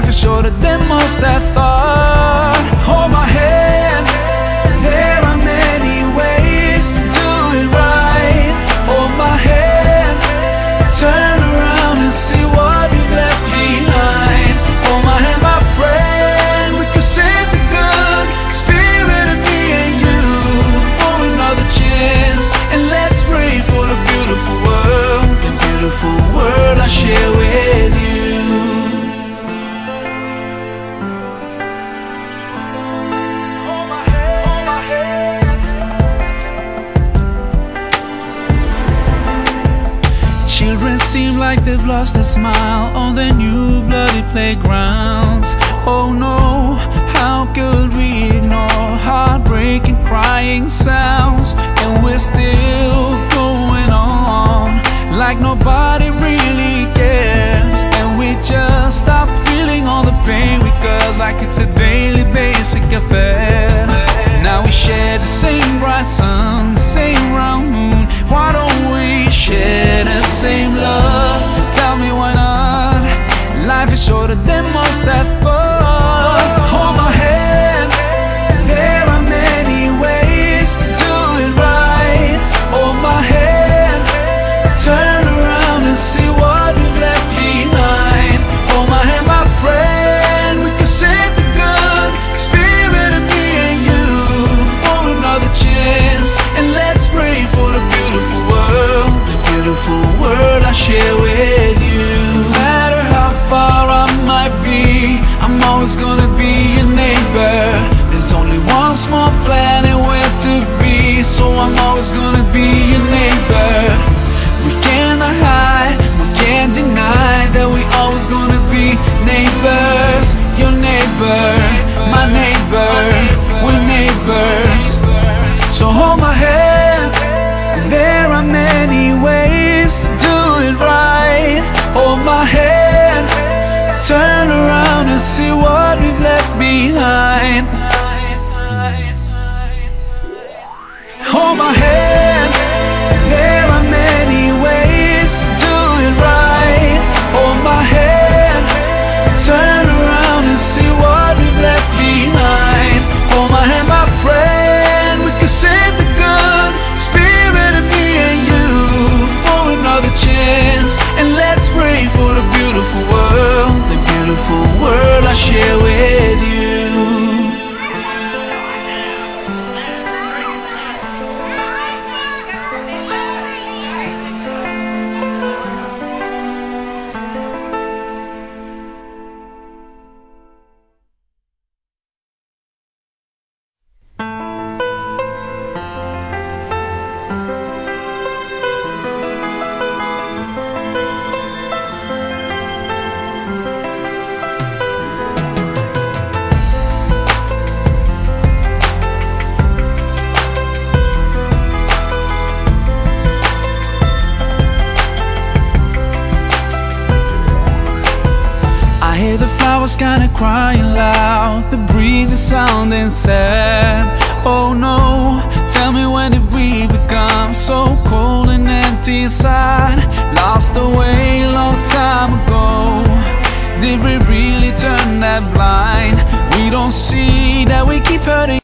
Life is shorter than most I thought. Hold my hand. There are many ways to do it right. Hold my hand. Turn around and see what we've left behind. Hold my hand, my friend. We can save the good Spirit of me and you For another chance. And let's pray for the beautiful world. The beautiful world I share like they've lost their smile on their new bloody playgrounds. Oh no, how could we ignore heartbreaking crying sounds? And we're still going on like nobody really cares. And we just stop feeling all the pain we cause like it's a daily basic affair. Now we share the same bright sun, beautiful world I share with ways to do it right. Hold my hand. Turn around and see what world flowers kinda crying loud. The breeze is sounding sad. Oh no, tell me when did we become so cold and empty inside? Lost away a long time ago. Did we really turn that blind? We don't see that we keep hurting